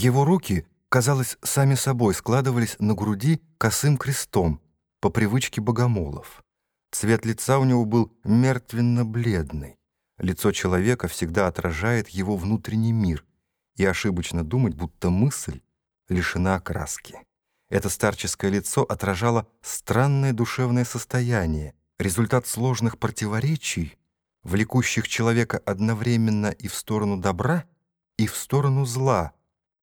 Его руки, казалось, сами собой складывались на груди косым крестом по привычке богомолов. Цвет лица у него был мертвенно-бледный. Лицо человека всегда отражает его внутренний мир, и ошибочно думать, будто мысль лишена окраски. Это старческое лицо отражало странное душевное состояние, результат сложных противоречий, влекущих человека одновременно и в сторону добра, и в сторону зла.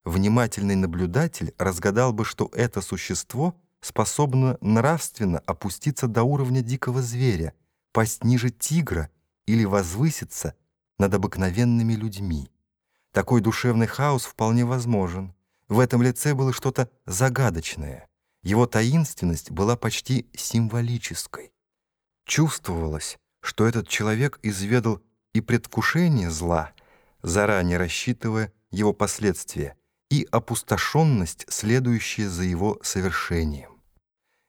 Внимательный наблюдатель разгадал бы, что это существо способно нравственно опуститься до уровня дикого зверя, пасть ниже тигра или возвыситься над обыкновенными людьми. Такой душевный хаос вполне возможен. В этом лице было что-то загадочное. Его таинственность была почти символической. Чувствовалось, что этот человек изведал и предвкушение зла, заранее рассчитывая его последствия, и опустошенность, следующая за его совершением.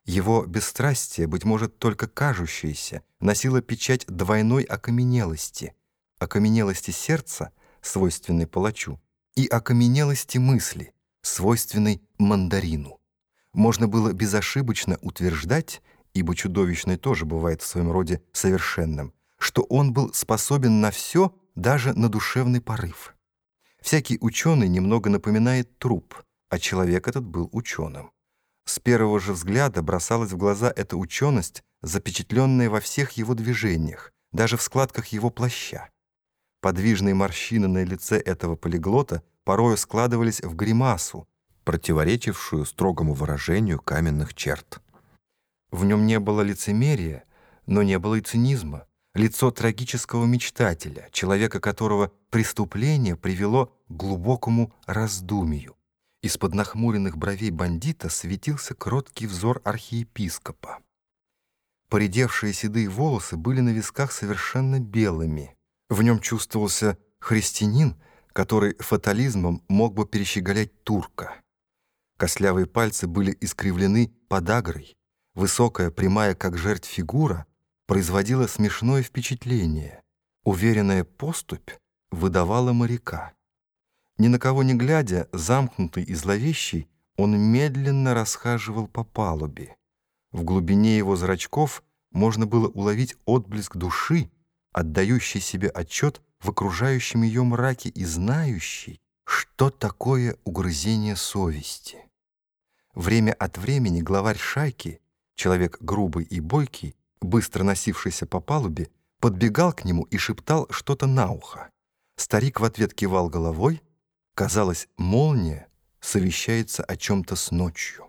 Его бесстрастие, быть может, только кажущееся, носило печать двойной окаменелости, окаменелости сердца, свойственной палачу, и окаменелости мысли, свойственной мандарину. Можно было безошибочно утверждать, ибо чудовищное тоже бывает в своем роде совершенным, что он был способен на все, даже на душевный порыв. Всякий ученый немного напоминает труп, а человек этот был ученым. С первого же взгляда бросалась в глаза эта ученость, запечатленная во всех его движениях, даже в складках его плаща. Подвижные морщины на лице этого полиглота порою складывались в гримасу, противоречившую строгому выражению каменных черт. В нем не было лицемерия, но не было и цинизма. Лицо трагического мечтателя, человека, которого преступление привело к глубокому раздумию. Из-под нахмуренных бровей бандита светился кроткий взор архиепископа. Поредевшие седые волосы были на висках совершенно белыми. В нем чувствовался христианин, который фатализмом мог бы перещеголять турка. Костлявые пальцы были искривлены подагрой. Высокая, прямая, как жертв фигура, производила смешное впечатление. Уверенная поступь выдавала моряка. Ни на кого не глядя, замкнутый и зловещий, он медленно расхаживал по палубе. В глубине его зрачков можно было уловить отблеск души, отдающий себе отчет в окружающем ее мраке и знающий, что такое угрызение совести. Время от времени главарь шайки, человек грубый и бойкий, быстро носившийся по палубе, подбегал к нему и шептал что-то на ухо. Старик в ответ кивал головой. Казалось, молния совещается о чем-то с ночью.